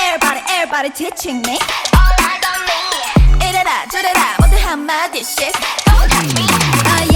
everybody everybody teaching me. All eyes on me. 이래라 저래라 모두 한마디씩 Don't touch me.